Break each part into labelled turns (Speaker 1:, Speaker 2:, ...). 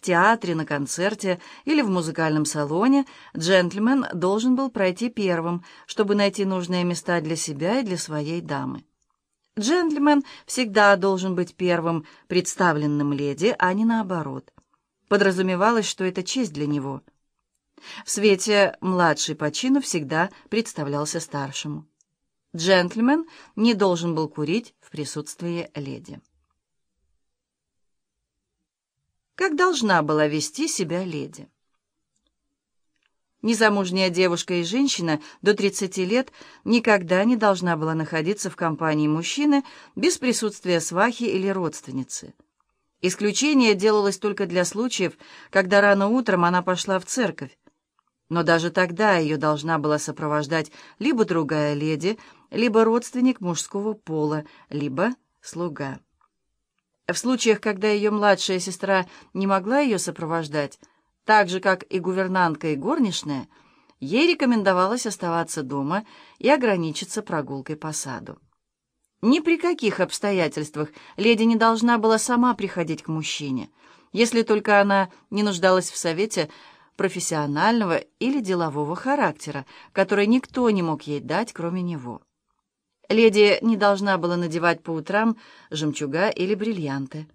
Speaker 1: В театре, на концерте или в музыкальном салоне джентльмен должен был пройти первым, чтобы найти нужные места для себя и для своей дамы. Джентльмен всегда должен быть первым представленным леди, а не наоборот. Подразумевалось, что это честь для него. В свете младший по чину всегда представлялся старшему. Джентльмен не должен был курить в присутствии леди. Как должна была вести себя леди? Незамужняя девушка и женщина до 30 лет никогда не должна была находиться в компании мужчины без присутствия свахи или родственницы. Исключение делалось только для случаев, когда рано утром она пошла в церковь. Но даже тогда ее должна была сопровождать либо другая леди, либо родственник мужского пола, либо слуга. В случаях, когда ее младшая сестра не могла ее сопровождать, так же, как и гувернантка и горничная, ей рекомендовалось оставаться дома и ограничиться прогулкой по саду. Ни при каких обстоятельствах леди не должна была сама приходить к мужчине, если только она не нуждалась в совете профессионального или делового характера, который никто не мог ей дать, кроме него. Леди не должна была надевать по утрам жемчуга или бриллианты.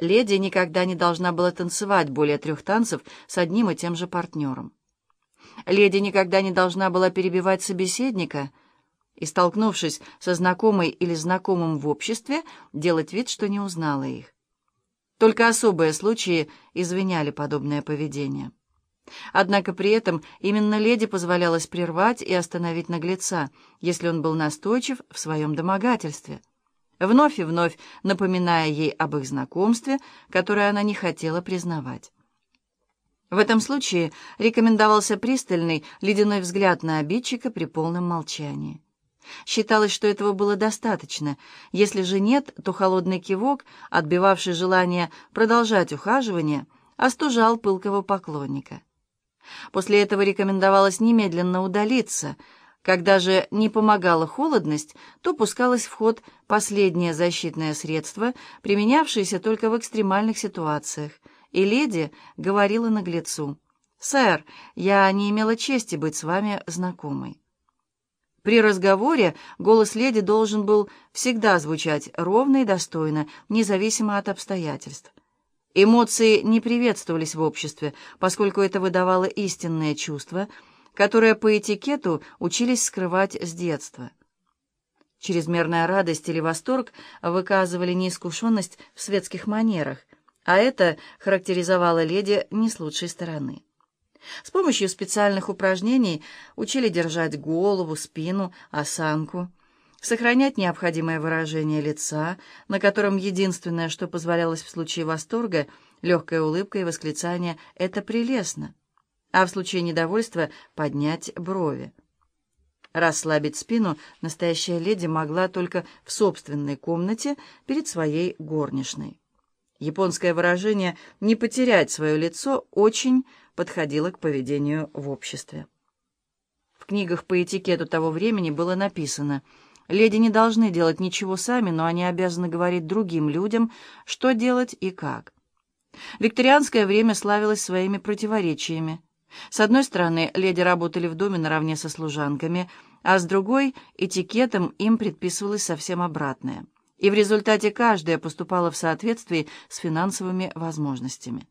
Speaker 1: Леди никогда не должна была танцевать более трех танцев с одним и тем же партнером. Леди никогда не должна была перебивать собеседника и, столкнувшись со знакомой или знакомым в обществе, делать вид, что не узнала их. Только особые случаи извиняли подобное поведение. Однако при этом именно леди позволялось прервать и остановить наглеца, если он был настойчив в своем домогательстве, вновь и вновь напоминая ей об их знакомстве, которое она не хотела признавать. В этом случае рекомендовался пристальный ледяной взгляд на обидчика при полном молчании. Считалось, что этого было достаточно. Если же нет, то холодный кивок, отбивавший желание продолжать ухаживание, остужал пылкого поклонника. После этого рекомендовалось немедленно удалиться. Когда же не помогала холодность, то пускалось в ход последнее защитное средство, применявшееся только в экстремальных ситуациях, и леди говорила наглецу, «Сэр, я не имела чести быть с вами знакомой». При разговоре голос леди должен был всегда звучать ровно и достойно, независимо от обстоятельств. Эмоции не приветствовались в обществе, поскольку это выдавало истинное чувство, которое по этикету учились скрывать с детства. Чрезмерная радость или восторг выказывали неискушенность в светских манерах, а это характеризовало леди не с лучшей стороны. С помощью специальных упражнений учили держать голову, спину, осанку, сохранять необходимое выражение лица, на котором единственное, что позволялось в случае восторга, легкая улыбка и восклицание «это прелестно», а в случае недовольства поднять брови. Расслабить спину настоящая леди могла только в собственной комнате перед своей горничной. Японское выражение «не потерять свое лицо» очень подходило к поведению в обществе. В книгах по этикету того времени было написано – Леди не должны делать ничего сами, но они обязаны говорить другим людям, что делать и как. Викторианское время славилось своими противоречиями. С одной стороны, леди работали в доме наравне со служанками, а с другой — этикетом им предписывалось совсем обратное. И в результате каждая поступала в соответствии с финансовыми возможностями.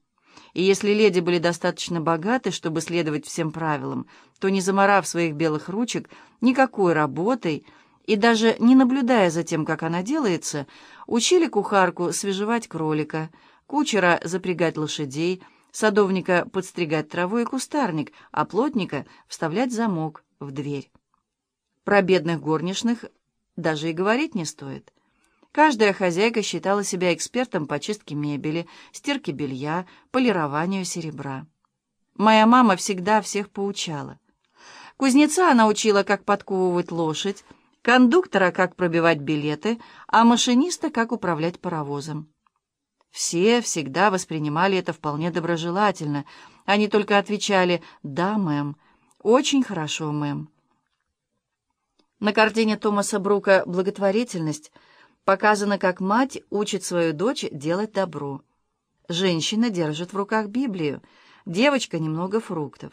Speaker 1: И если леди были достаточно богаты, чтобы следовать всем правилам, то, не заморав своих белых ручек никакой работой, и даже не наблюдая за тем, как она делается, учили кухарку свежевать кролика, кучера запрягать лошадей, садовника подстригать траву и кустарник, а плотника вставлять замок в дверь. Про бедных горничных даже и говорить не стоит. Каждая хозяйка считала себя экспертом по чистке мебели, стирке белья, полированию серебра. Моя мама всегда всех поучала. Кузнеца она учила, как подковывать лошадь, кондуктора, как пробивать билеты, а машиниста, как управлять паровозом. Все всегда воспринимали это вполне доброжелательно. Они только отвечали «Да, мэм», «Очень хорошо, мэм». На картине Томаса Брука «Благотворительность» показано, как мать учит свою дочь делать добро. Женщина держит в руках Библию, девочка — немного фруктов.